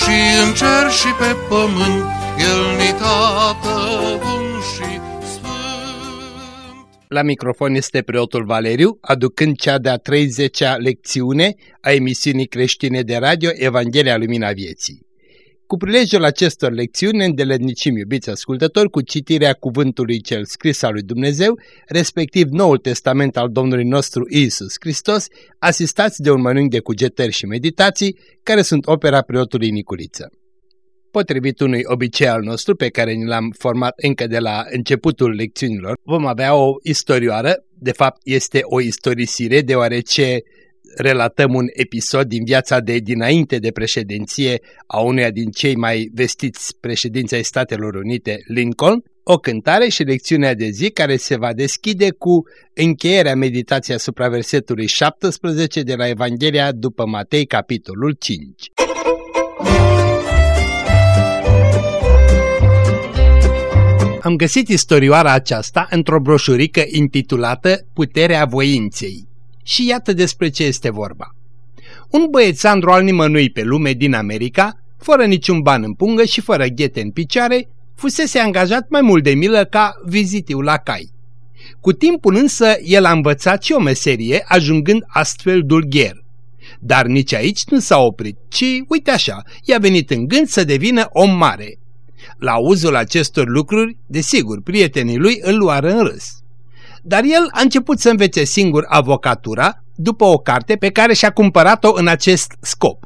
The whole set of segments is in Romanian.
și în cer și pe pământ, El ni tată bun și sfânt. La microfon este preotul Valeriu, aducând cea de-a 30-a lecțiune a emisiunii creștine de radio Evanghelia Lumina Vieții. Cu prilejul acestor lecțiuni ne îndeletnicim, iubiți ascultători, cu citirea cuvântului cel scris al lui Dumnezeu, respectiv Noul Testament al Domnului nostru Isus Hristos, asistați de un mănânc de cugetări și meditații, care sunt opera preotului Niculiță. Potrivit unui obicei al nostru pe care ni l-am format încă de la începutul lecțiunilor, vom avea o istorioară, de fapt este o istorisire deoarece relatăm un episod din viața de dinainte de președinție a unuia din cei mai vestiți președinți ai Statelor Unite, Lincoln, o cântare și lecțiunea de zi care se va deschide cu încheierea meditației asupra versetului 17 de la Evanghelia după Matei, capitolul 5. Am găsit istorioara aceasta într-o broșurică intitulată Puterea voinței. Și iată despre ce este vorba. Un băiețandru al nimănui pe lume din America, fără niciun ban în pungă și fără ghete în picioare, fusese angajat mai mult de milă ca vizitiu la cai. Cu timpul însă el a învățat și o meserie, ajungând astfel dulgher. Dar nici aici nu s-a oprit, ci, uite așa, i-a venit în gând să devină om mare. La uzul acestor lucruri, desigur, prietenii lui îl luară în râs. Dar el a început să învețe singur avocatura după o carte pe care și-a cumpărat-o în acest scop.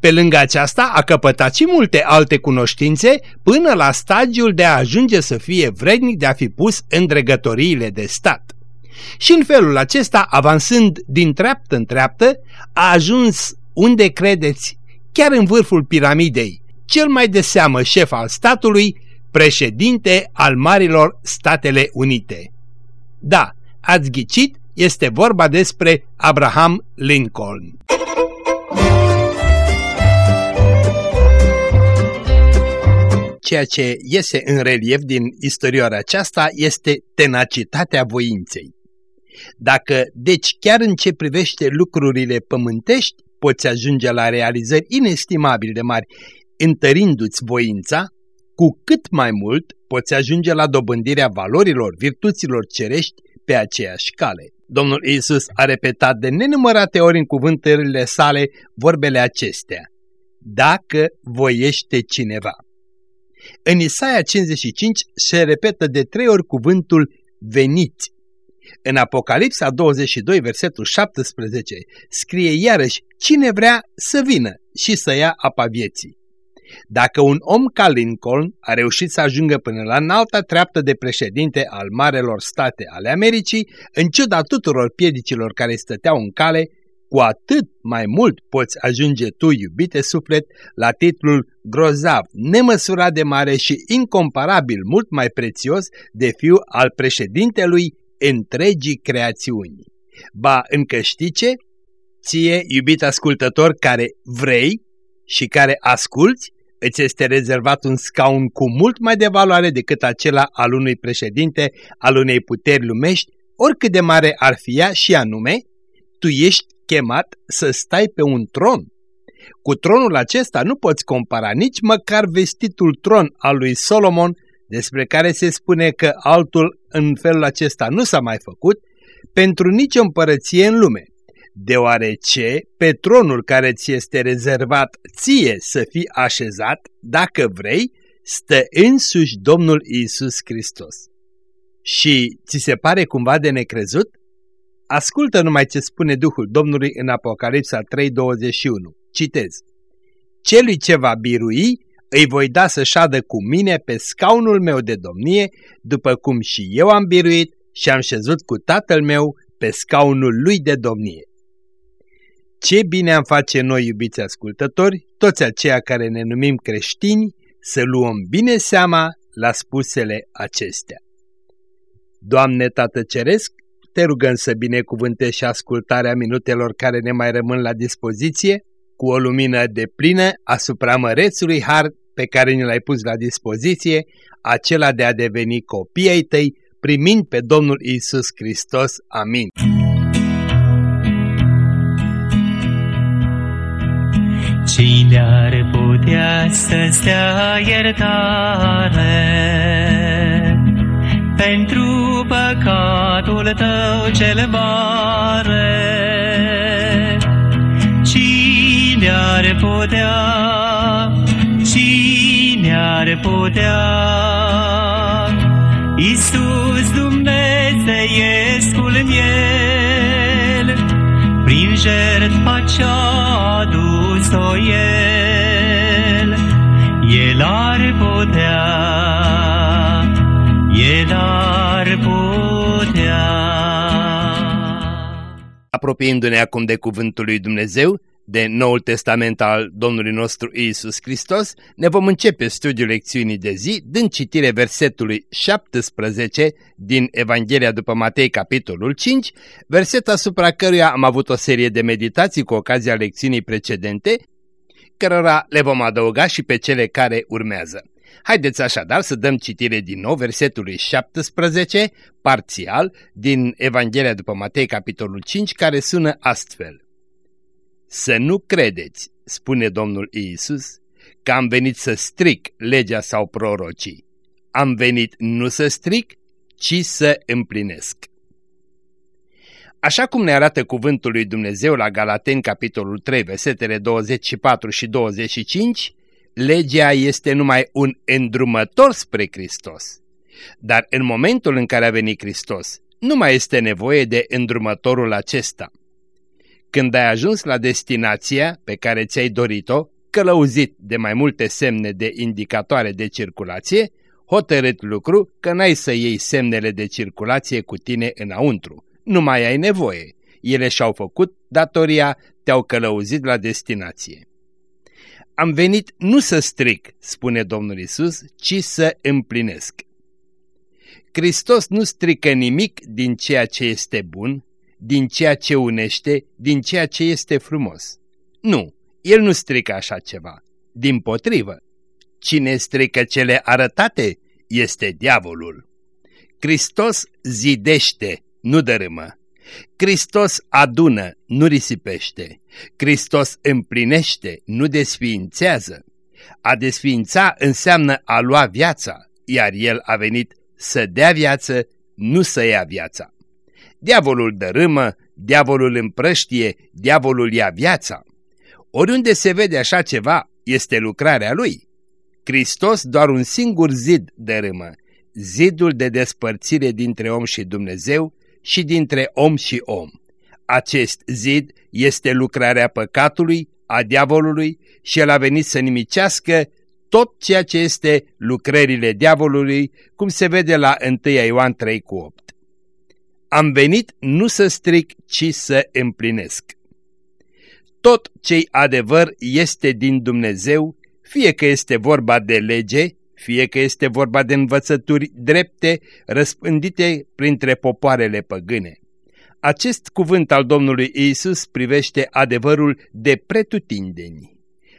Pe lângă aceasta a căpătat și multe alte cunoștințe până la stadiul de a ajunge să fie vrednic de a fi pus în dregătoriile de stat. Și în felul acesta, avansând din treaptă în treaptă, a ajuns unde credeți, chiar în vârful piramidei, cel mai de seamă șef al statului, președinte al Marilor Statele Unite. Da, ați ghicit, este vorba despre Abraham Lincoln. Ceea ce iese în relief din istorioara aceasta este tenacitatea voinței. Dacă, deci, chiar în ce privește lucrurile pământești, poți ajunge la realizări inestimabile de mari, întărindu-ți voința, cu cât mai mult poți ajunge la dobândirea valorilor, virtuților cerești pe aceeași cale. Domnul Isus a repetat de nenumărate ori în cuvântările sale vorbele acestea. Dacă voiește cineva. În Isaia 55 se repetă de trei ori cuvântul veniți. În Apocalipsa 22, versetul 17, scrie iarăși cine vrea să vină și să ia apa vieții. Dacă un om ca Lincoln a reușit să ajungă până la înalta treaptă de președinte al marelor state ale Americii, în ciuda tuturor piedicilor care stăteau în cale, cu atât mai mult poți ajunge tu, iubite suflet, la titlul grozav, nemăsurat de mare și incomparabil mult mai prețios de fiu al președintelui întregii creațiuni. Ba, încă știi ce? Ție, iubit ascultător, care vrei și care asculți, îți este rezervat un scaun cu mult mai de valoare decât acela al unui președinte al unei puteri lumești, oricât de mare ar fi ea și anume, tu ești chemat să stai pe un tron. Cu tronul acesta nu poți compara nici măcar vestitul tron al lui Solomon, despre care se spune că altul în felul acesta nu s-a mai făcut, pentru nicio împărăție în lume deoarece pe tronul care ți este rezervat ție să fii așezat, dacă vrei, stă însuși Domnul Isus Hristos. Și ți se pare cumva de necrezut? Ascultă numai ce spune Duhul Domnului în Apocalipsa 3.21. Citez. Celui ce va birui, îi voi da să șadă cu mine pe scaunul meu de domnie, după cum și eu am biruit și am șezut cu tatăl meu pe scaunul lui de domnie. Ce bine am face noi, iubiți ascultători, toți aceia care ne numim creștini, să luăm bine seama la spusele acestea. Doamne Tată Ceresc, te rugăm să binecuvântești și ascultarea minutelor care ne mai rămân la dispoziție, cu o lumină de plină asupra mărețului har pe care ne l-ai pus la dispoziție, acela de a deveni copii ai tăi, primind pe Domnul Isus Hristos. Amin. Cine ar putea să-ți dea iertare pentru păcatul tău cel mare? Cine ar putea, cine ar putea, Iisus Dumnezeiescul miel, prin jertfa ce-a adus-o El, El ar putea, El ar putea. Apropiindu-ne acum de cuvântul lui Dumnezeu, de Noul Testament al Domnului nostru Isus Hristos, ne vom începe studiul lecțiunii de zi dând citire versetului 17 din Evanghelia după Matei, capitolul 5, verset asupra căruia am avut o serie de meditații cu ocazia lecțiunii precedente, cărora le vom adăuga și pe cele care urmează. Haideți așadar să dăm citire din nou versetului 17, parțial, din Evanghelia după Matei, capitolul 5, care sună astfel. Să nu credeți, spune Domnul Iisus, că am venit să stric legea sau prorocii. Am venit nu să stric, ci să împlinesc. Așa cum ne arată cuvântul lui Dumnezeu la Galateni, capitolul 3, versetele 24 și 25, legea este numai un îndrumător spre Hristos. Dar în momentul în care a venit Hristos, nu mai este nevoie de îndrumătorul acesta. Când ai ajuns la destinația pe care ți-ai dorit-o, călăuzit de mai multe semne de indicatoare de circulație, hotărât lucru că n-ai să iei semnele de circulație cu tine înăuntru. Nu mai ai nevoie. Ele și-au făcut datoria, te-au călăuzit la destinație. Am venit nu să stric, spune Domnul Isus, ci să împlinesc. Hristos nu strică nimic din ceea ce este bun, din ceea ce unește, din ceea ce este frumos. Nu, el nu strică așa ceva. Din potrivă, cine strică cele arătate este diavolul. Hristos zidește, nu dărâmă. Hristos adună, nu risipește. Hristos împlinește, nu desființează. A desființa înseamnă a lua viața, iar El a venit să dea viață, nu să ia viața. Diavolul dărâmă, diavolul împrăștie, diavolul ia viața. Oriunde se vede așa ceva, este lucrarea lui. Hristos doar un singur zid dărâmă, zidul de despărțire dintre om și Dumnezeu și dintre om și om. Acest zid este lucrarea păcatului, a diavolului și el a venit să nimicească tot ceea ce este lucrările diavolului, cum se vede la 1 Ioan 3 cu 8. Am venit nu să stric, ci să împlinesc. Tot ce adevăr este din Dumnezeu, fie că este vorba de lege, fie că este vorba de învățături drepte răspândite printre popoarele păgâne. Acest cuvânt al Domnului Isus privește adevărul de pretutindeni.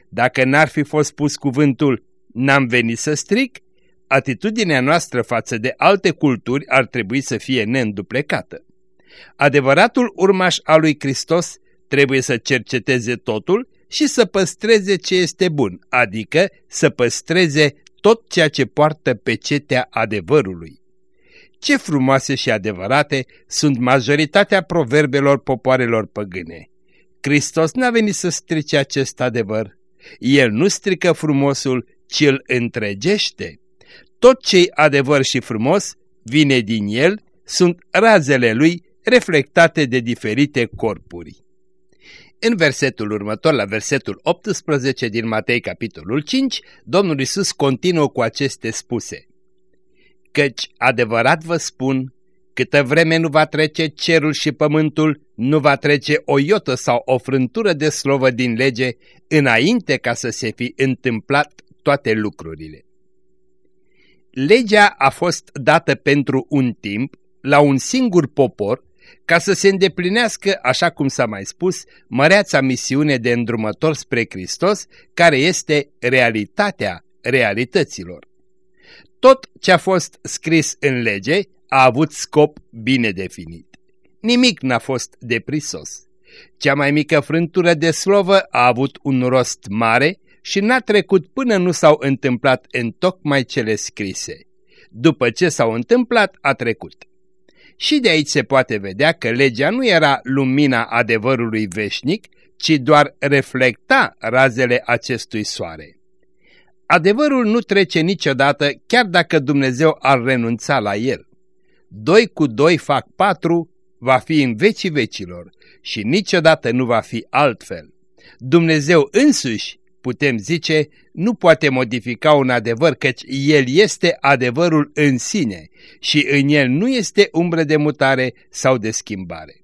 Dacă n-ar fi fost spus cuvântul, n-am venit să stric, atitudinea noastră față de alte culturi ar trebui să fie neînduplecată. Adevăratul urmaș al lui Hristos trebuie să cerceteze totul și să păstreze ce este bun, adică să păstreze tot ceea ce poartă pe cetea adevărului. Ce frumoase și adevărate sunt majoritatea proverbelor popoarelor păgâne. Hristos n-a venit să strice acest adevăr. El nu strică frumosul, ci îl întregește. Tot ce adevăr și frumos vine din el, sunt razele lui reflectate de diferite corpuri. În versetul următor, la versetul 18 din Matei, capitolul 5, Domnul Isus continuă cu aceste spuse. Căci adevărat vă spun, câtă vreme nu va trece cerul și pământul, nu va trece o iotă sau o frântură de slovă din lege înainte ca să se fi întâmplat toate lucrurile. Legea a fost dată pentru un timp la un singur popor ca să se îndeplinească, așa cum s-a mai spus, măreața misiune de îndrumător spre Hristos, care este realitatea realităților. Tot ce a fost scris în lege a avut scop bine definit. Nimic n-a fost deprisos. Cea mai mică frântură de slovă a avut un rost mare și n-a trecut până nu s-au întâmplat în tocmai cele scrise. După ce s-au întâmplat, a trecut. Și de aici se poate vedea că legea nu era lumina adevărului veșnic, ci doar reflecta razele acestui soare. Adevărul nu trece niciodată, chiar dacă Dumnezeu ar renunța la el. Doi cu doi fac patru, va fi în vecii vecilor și niciodată nu va fi altfel. Dumnezeu însuși, putem zice, nu poate modifica un adevăr, căci El este adevărul în sine și în El nu este umbră de mutare sau de schimbare.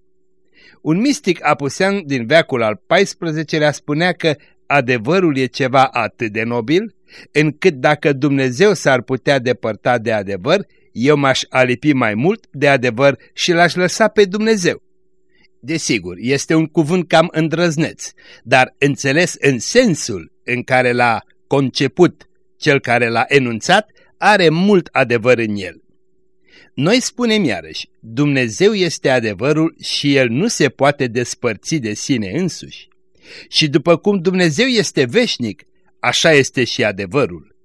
Un mistic apusean din veacul al XIV-lea spunea că adevărul e ceva atât de nobil, încât dacă Dumnezeu s-ar putea depărta de adevăr, eu m-aș alipi mai mult de adevăr și l-aș lăsa pe Dumnezeu. Desigur, este un cuvânt cam îndrăzneț, dar înțeles în sensul în care l-a conceput cel care l-a enunțat, are mult adevăr în el. Noi spunem iarăși, Dumnezeu este adevărul și El nu se poate despărți de sine însuși. Și după cum Dumnezeu este veșnic, așa este și adevărul.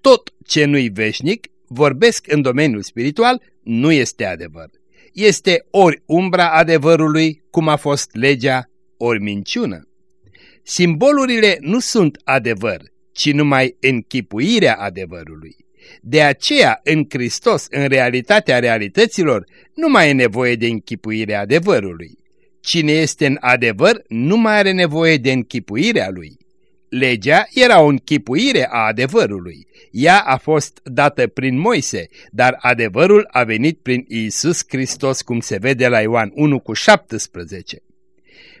Tot ce nu-i veșnic, vorbesc în domeniul spiritual, nu este adevăr. Este ori umbra adevărului, cum a fost legea, ori minciună. Simbolurile nu sunt adevăr, ci numai închipuirea adevărului. De aceea, în Hristos, în realitatea realităților, nu mai e nevoie de închipuirea adevărului. Cine este în adevăr nu mai are nevoie de închipuirea lui. Legea era o închipuire a adevărului. Ea a fost dată prin Moise, dar adevărul a venit prin Iisus Hristos, cum se vede la Ioan 1 cu 17.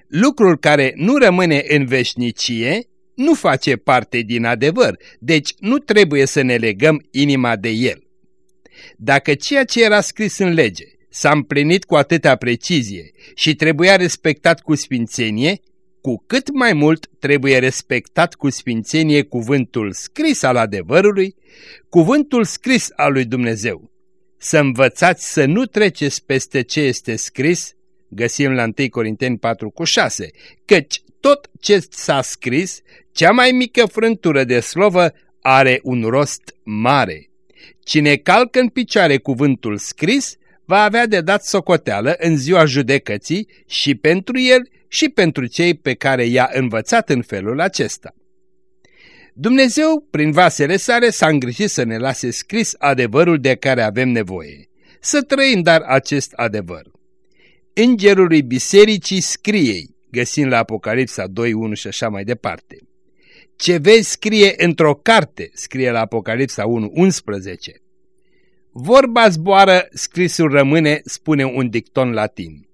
Lucrul care nu rămâne în veșnicie nu face parte din adevăr, deci nu trebuie să ne legăm inima de el. Dacă ceea ce era scris în lege s-a împlinit cu atâta precizie și trebuia respectat cu sfințenie, cu cât mai mult trebuie respectat cu sfințenie cuvântul scris al adevărului, cuvântul scris al lui Dumnezeu. Să învățați să nu treceți peste ce este scris, găsim la 1 Corinteni 4 cu 6, căci tot ce s-a scris, cea mai mică frântură de slovă, are un rost mare. Cine calcă în picioare cuvântul scris, va avea de dat socoteală în ziua judecății și pentru el și pentru cei pe care i-a învățat în felul acesta. Dumnezeu, prin vasele sale, s-a îngrijit să ne lase scris adevărul de care avem nevoie. Să trăim dar acest adevăr. Îngerului bisericii scriei, găsind la Apocalipsa 2, 1 și așa mai departe. Ce vezi scrie într-o carte, scrie la Apocalipsa 1, 11. Vorba zboară, scrisul rămâne, spune un dicton latin.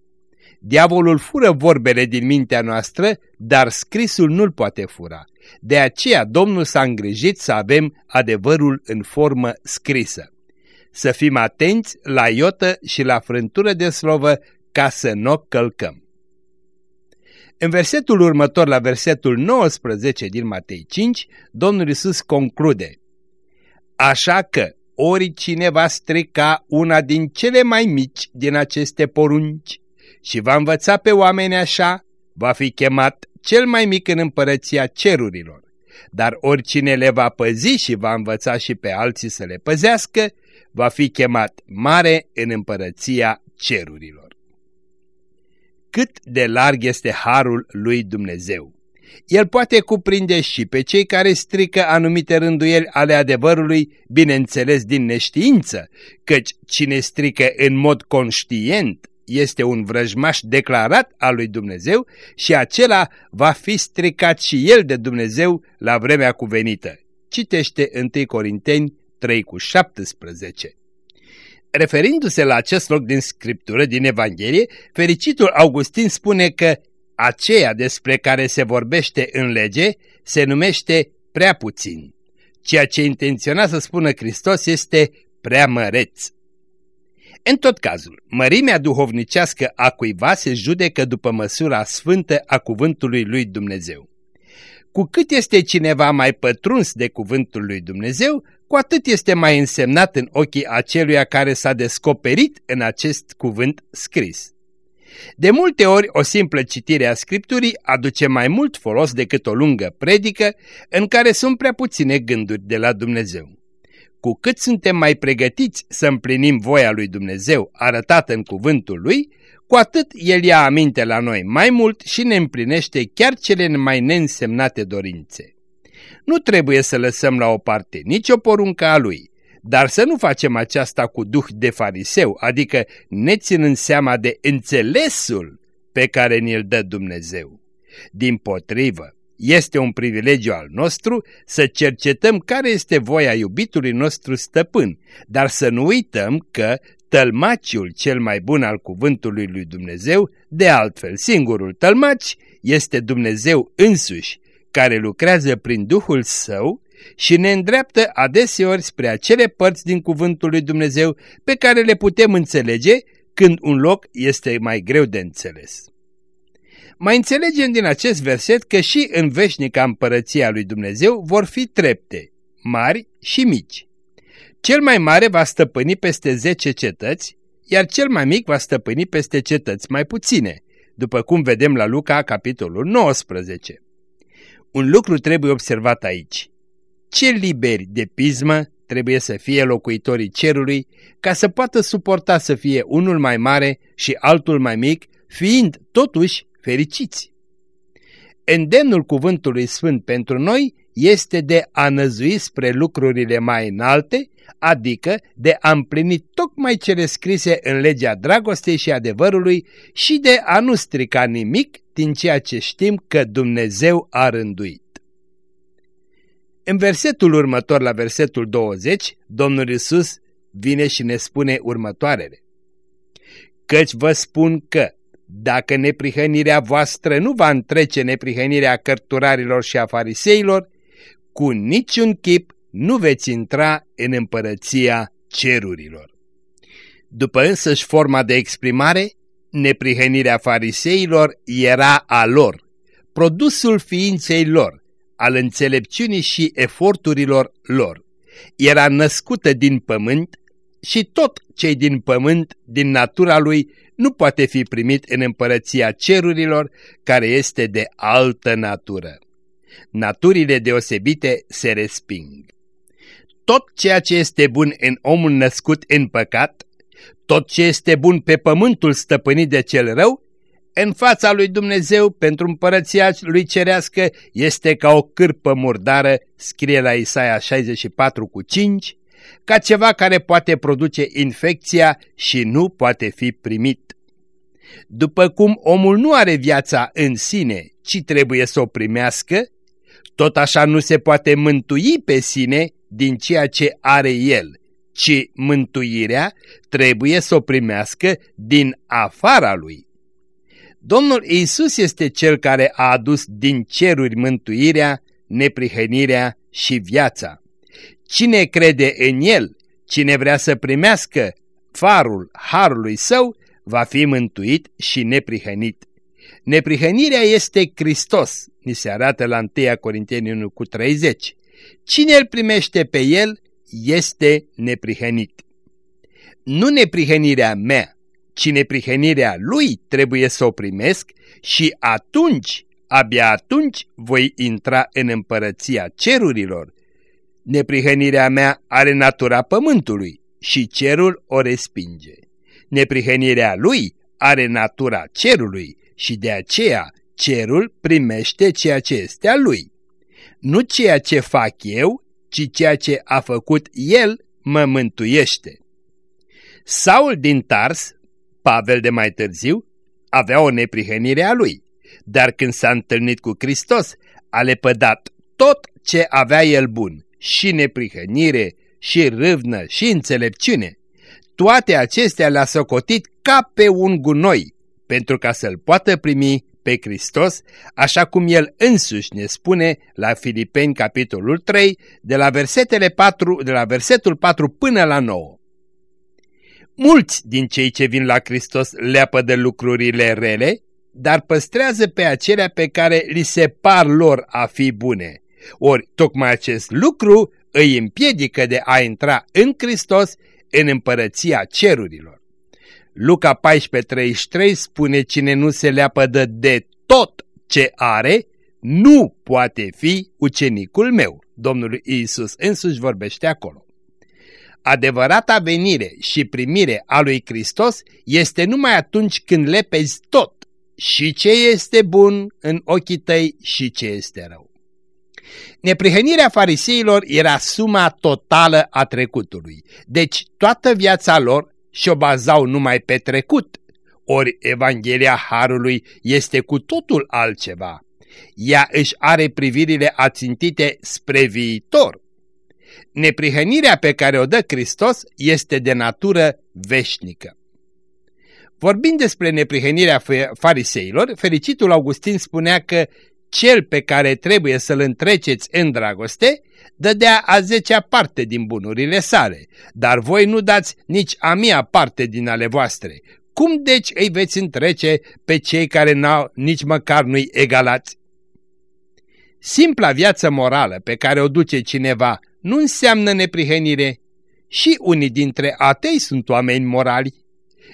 Diavolul fură vorbele din mintea noastră, dar scrisul nu-l poate fura. De aceea Domnul s-a îngrijit să avem adevărul în formă scrisă. Să fim atenți la iotă și la frântură de slovă ca să nu o călcăm. În versetul următor, la versetul 19 din Matei 5, Domnul Isus conclude Așa că oricine va strica una din cele mai mici din aceste porunci și va învăța pe oameni așa, va fi chemat cel mai mic în împărăția cerurilor. Dar oricine le va păzi și va învăța și pe alții să le păzească, va fi chemat mare în împărăția cerurilor cât de larg este harul lui Dumnezeu. El poate cuprinde și pe cei care strică anumite rânduieli ale adevărului, bineînțeles din neștiință, căci cine strică în mod conștient este un vrăjmaș declarat al lui Dumnezeu și acela va fi stricat și el de Dumnezeu la vremea cuvenită. Citește 1 Corinteni 3 cu 17. Referindu-se la acest loc din Scriptură, din Evanghelie, fericitul Augustin spune că aceea despre care se vorbește în lege se numește prea puțin. Ceea ce intenționa să spună Hristos este prea măreț. În tot cazul, mărimea duhovnicească a cuiva se judecă după măsura sfântă a cuvântului lui Dumnezeu. Cu cât este cineva mai pătruns de cuvântul lui Dumnezeu, cu atât este mai însemnat în ochii aceluia care s-a descoperit în acest cuvânt scris. De multe ori, o simplă citire a Scripturii aduce mai mult folos decât o lungă predică în care sunt prea puține gânduri de la Dumnezeu. Cu cât suntem mai pregătiți să împlinim voia lui Dumnezeu arătată în cuvântul lui, cu atât El ia aminte la noi mai mult și ne împlinește chiar cele mai neînsemnate dorințe. Nu trebuie să lăsăm la o parte nicio poruncă a Lui, dar să nu facem aceasta cu duh de fariseu, adică ne ținând seama de înțelesul pe care ni-l dă Dumnezeu. Din potrivă, este un privilegiu al nostru să cercetăm care este voia iubitului nostru stăpân, dar să nu uităm că tălmaciul cel mai bun al cuvântului lui Dumnezeu, de altfel singurul tălmaci, este Dumnezeu însuși, care lucrează prin Duhul Său și ne îndreaptă adeseori spre acele părți din cuvântul lui Dumnezeu pe care le putem înțelege când un loc este mai greu de înțeles. Mai înțelegem din acest verset că și în veșnica împărăția lui Dumnezeu vor fi trepte, mari și mici. Cel mai mare va stăpâni peste zece cetăți, iar cel mai mic va stăpâni peste cetăți mai puține, după cum vedem la Luca, capitolul 19. Un lucru trebuie observat aici. Ce liberi de pismă trebuie să fie locuitorii cerului ca să poată suporta să fie unul mai mare și altul mai mic, fiind totuși fericiți. Îndemnul cuvântului sfânt pentru noi este de a năzui spre lucrurile mai înalte, adică de a împlini tocmai cele scrise în legea dragostei și adevărului și de a nu strica nimic din ceea ce știm că Dumnezeu a rânduit. În versetul următor, la versetul 20, Domnul Isus vine și ne spune următoarele. Căci vă spun că dacă neprihănirea voastră nu va întrece neprihănirea cărturarilor și a fariseilor, cu niciun chip nu veți intra în împărăția cerurilor. După însăși forma de exprimare, neprihănirea fariseilor era a lor, produsul ființei lor, al înțelepciunii și eforturilor lor. Era născută din pământ și tot cei din pământ, din natura lui, nu poate fi primit în împărăția cerurilor, care este de altă natură. Naturile deosebite se resping. Tot ceea ce este bun în omul născut în păcat, tot ce este bun pe pământul stăpânit de cel rău, în fața lui Dumnezeu pentru împărăția lui cerească este ca o cârpă murdară, scrie la Isaia 64 cu 5, ca ceva care poate produce infecția și nu poate fi primit. După cum omul nu are viața în sine, ci trebuie să o primească, tot așa nu se poate mântui pe sine din ceea ce are el, ci mântuirea trebuie să o primească din afara lui. Domnul Isus este Cel care a adus din ceruri mântuirea, neprihănirea și viața. Cine crede în El, cine vrea să primească farul harului său, va fi mântuit și neprihănit. Neprihănirea este Hristos, ni se arată la 1 Corinteni 1 cu 30. Cine îl primește pe El este neprihănit. Nu neprihănirea mea, ci neprihănirea Lui trebuie să o primesc și atunci, abia atunci voi intra în împărăția cerurilor. Neprihănirea mea are natura pământului și cerul o respinge. Neprihănirea Lui are natura cerului și de aceea cerul primește ceea ce este a Lui. Nu ceea ce fac eu, ci ceea ce a făcut El mă mântuiește. Saul din Tars Pavel de mai târziu avea o neprihănire a lui, dar când s-a întâlnit cu Hristos, a lepădat tot ce avea el bun, și neprihănire, și râvnă, și înțelepciune. toate acestea le-a socotit ca pe un gunoi, pentru ca să-L poată primi pe Hristos, așa cum El însuși ne spune la Filipeni capitolul 3, de la, versetele 4, de la versetul 4 până la 9. Mulți din cei ce vin la Hristos leapă de lucrurile rele, dar păstrează pe acelea pe care li se par lor a fi bune. Ori tocmai acest lucru îi împiedică de a intra în Hristos în împărăția cerurilor. Luca 14.33 spune cine nu se leapădă de tot ce are, nu poate fi ucenicul meu. Domnul Iisus însuși vorbește acolo. Adevărata venire și primire a lui Hristos este numai atunci când lepezi tot, și ce este bun în ochii tăi și ce este rău. Neprihănirea fariseilor era suma totală a trecutului, deci toată viața lor și-o bazau numai pe trecut, ori Evanghelia Harului este cu totul altceva. Ea își are privirile ațintite spre viitor. Neprihănirea pe care o dă Hristos este de natură veșnică. Vorbind despre neprihănirea fariseilor, fericitul Augustin spunea că cel pe care trebuie să-l întreceți în dragoste, dădea a zecea parte din bunurile sale, dar voi nu dați nici a mia parte din ale voastre. Cum deci îi veți întrece pe cei care n-au nici măcar nu-i egalați? Simpla viață morală pe care o duce cineva nu înseamnă neprihănire. Și unii dintre atei sunt oameni morali.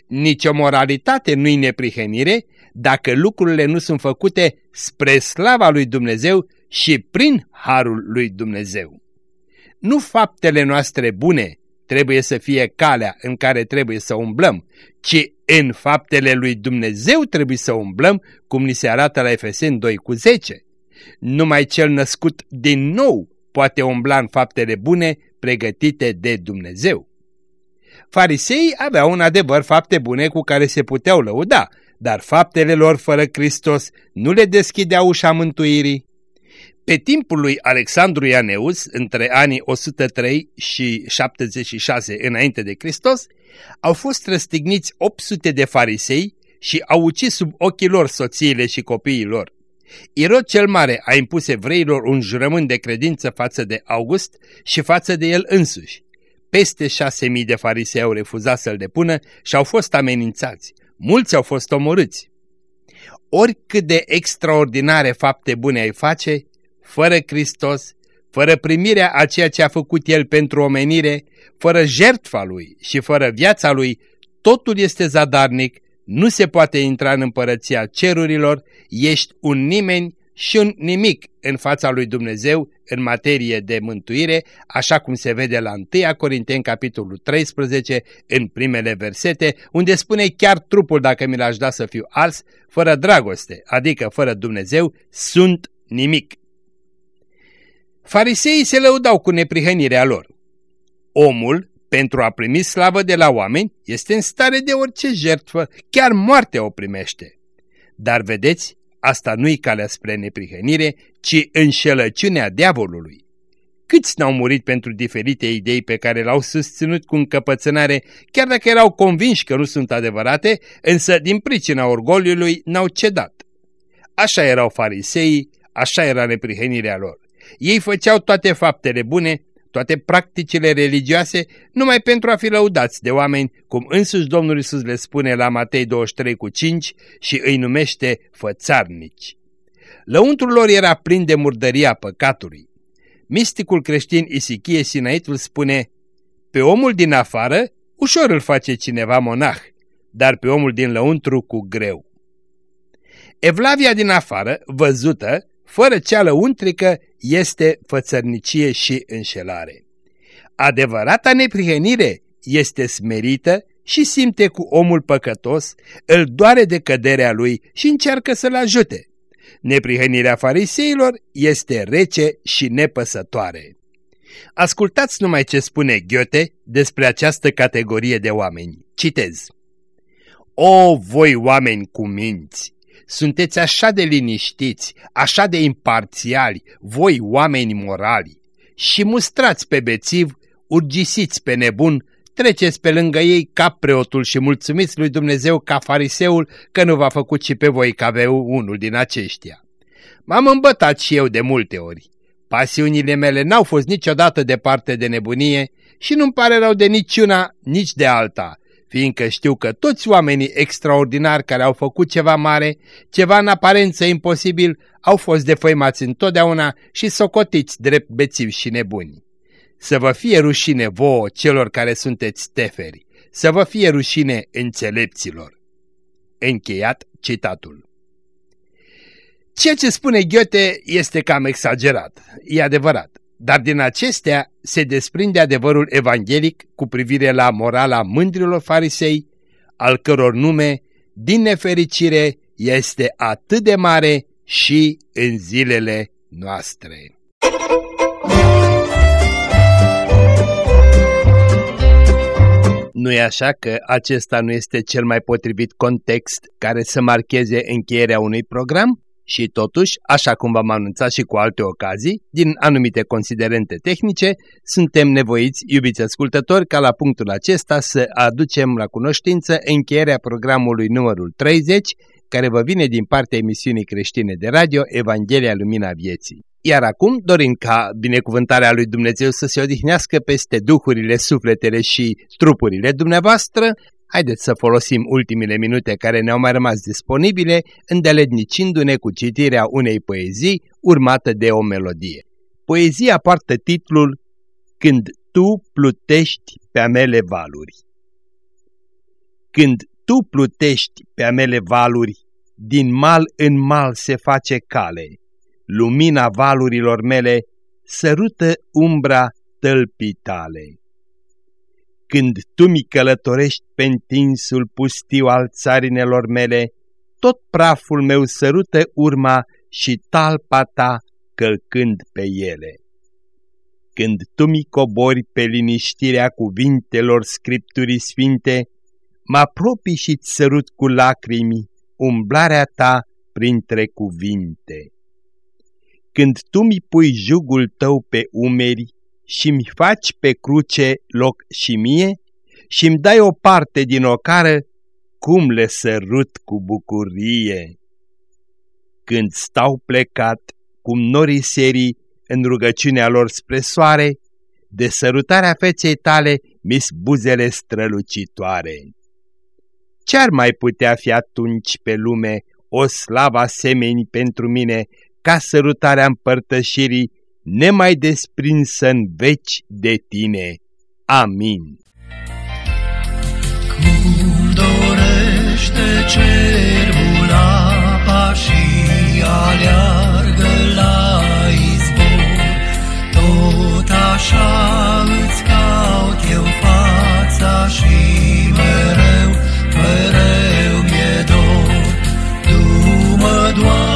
Nici o moralitate nu-i neprihănire dacă lucrurile nu sunt făcute spre slava lui Dumnezeu și prin harul lui Dumnezeu. Nu faptele noastre bune trebuie să fie calea în care trebuie să umblăm, ci în faptele lui Dumnezeu trebuie să umblăm, cum ni se arată la Efeseni 2 cu 10. Numai cel născut din nou poate umbla în faptele bune pregătite de Dumnezeu. Fariseii aveau un adevăr fapte bune cu care se puteau lăuda, dar faptele lor fără Hristos nu le deschidea ușa mântuirii. Pe timpul lui Alexandru Ianeus, între anii 103 și 76 înainte de Hristos, au fost răstigniți 800 de farisei și au ucis sub ochii lor soțiile și copiii lor. Irod cel Mare a impus evreilor un jurământ de credință față de August și față de el însuși. Peste șase mii de farisei au refuzat să-l depună și au fost amenințați. Mulți au fost omorâți. Oricât de extraordinare fapte bune ai face, fără Hristos, fără primirea a ceea ce a făcut El pentru omenire, fără jertfa Lui și fără viața Lui, totul este zadarnic, nu se poate intra în împărăția cerurilor, ești un nimeni și un nimic în fața lui Dumnezeu în materie de mântuire, așa cum se vede la 1 Corinteni, capitolul 13, în primele versete, unde spune chiar trupul, dacă mi l-aș da să fiu ars, fără dragoste, adică fără Dumnezeu, sunt nimic. Fariseii se lăudau cu neprihănirea lor. Omul, pentru a primi slavă de la oameni, este în stare de orice jertfă, chiar moartea o primește. Dar vedeți, asta nu-i calea spre neprihănire, ci înșelăciunea diavolului. Câți n-au murit pentru diferite idei pe care le-au susținut cu încăpățânare, chiar dacă erau convinși că nu sunt adevărate, însă din pricina orgoliului n-au cedat. Așa erau fariseii, așa era neprihănirea lor. Ei făceau toate faptele bune, toate practicile religioase, numai pentru a fi lăudați de oameni, cum însuși Domnul Isus le spune la Matei 23 cu 5 și îi numește fățarnici. Lăuntrul lor era plin de murdăria păcatului. Misticul creștin Isichie Sinaitul spune, Pe omul din afară ușor îl face cineva monah, dar pe omul din lăuntru cu greu. Evlavia din afară, văzută, fără ceală untrică, este fățărnicie și înșelare. Adevărata neprihănire este smerită și simte cu omul păcătos, îl doare de căderea lui și încearcă să-l ajute. Neprihănirea fariseilor este rece și nepăsătoare. Ascultați numai ce spune Goethe despre această categorie de oameni. Citez. O, voi oameni cu minți! Sunteți așa de liniștiți, așa de imparțiali, voi oameni morali, și mustrați pe bețiv, urgisiți pe nebun, treceți pe lângă ei ca preotul și mulțumiți lui Dumnezeu ca fariseul că nu v-a făcut și pe voi ca unul din aceștia. M-am îmbătat și eu de multe ori. Pasiunile mele n-au fost niciodată departe de nebunie și nu-mi pare rău de niciuna, nici de alta, fiindcă știu că toți oamenii extraordinari care au făcut ceva mare, ceva în aparență imposibil, au fost defăimați întotdeauna și socotiți drept bețivi și nebuni. Să vă fie rușine vouă celor care sunteți teferi, să vă fie rușine înțelepților. Încheiat citatul. Ceea ce spune Goethe este cam exagerat, e adevărat, dar din acestea se desprinde adevărul evanghelic cu privire la morala mândrilor farisei, al căror nume, din nefericire, este atât de mare și în zilele noastre. nu e așa că acesta nu este cel mai potrivit context care să marcheze încheierea unui program? Și totuși, așa cum v-am anunțat și cu alte ocazii, din anumite considerente tehnice, suntem nevoiți, iubiți ascultători, ca la punctul acesta să aducem la cunoștință încheierea programului numărul 30, care vă vine din partea emisiunii creștine de radio Evanghelia Lumina Vieții. Iar acum dorim ca binecuvântarea lui Dumnezeu să se odihnească peste duhurile, sufletele și trupurile dumneavoastră, haideți să folosim ultimile minute care ne-au mai rămas disponibile, îndelednicindu-ne cu citirea unei poezii urmată de o melodie. Poezia poartă titlul Când tu plutești pe amele valuri. Când tu plutești pe amele valuri, din mal în mal se face cale lumina valurilor mele sărută umbra tălpii tale. Când tu mi călătorești pe întinsul pustiu al țarinelor mele, tot praful meu sărută urma și talpa ta călcând pe ele. Când tu mi cobori pe liniștirea cuvintelor Scripturii Sfinte, mă apropii și-ți sărut cu lacrimi umblarea ta printre cuvinte când tu mi pui jugul tău pe umeri și mi faci pe cruce loc și mie și îmi dai o parte din ocară, cum le sărut cu bucurie. Când stau plecat, cum norii serii în rugăciunea lor spre soare, de sărutarea feței tale mis buzele strălucitoare. Ce-ar mai putea fi atunci pe lume o slavă asemeni pentru mine ca sărutarea împărtășirii nemai desprinsă în veci de tine. Amin. Cum dorește cerul apa și aleargă la izbor, tot așa îți caut eu fața și mereu, mereu mi-e dor. Du-mă, Doamne,